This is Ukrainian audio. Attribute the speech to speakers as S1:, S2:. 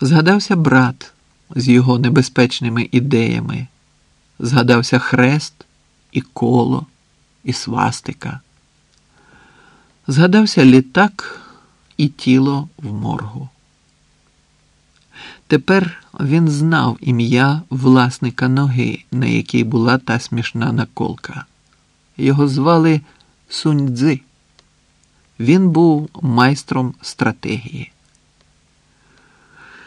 S1: Згадався брат з його небезпечними ідеями, згадався хрест і коло, і свастика. Згадався літак і тіло в моргу. Тепер він знав ім'я власника ноги, на якій була та смішна наколка. Його звали Суньдзи. Він був майстром стратегії.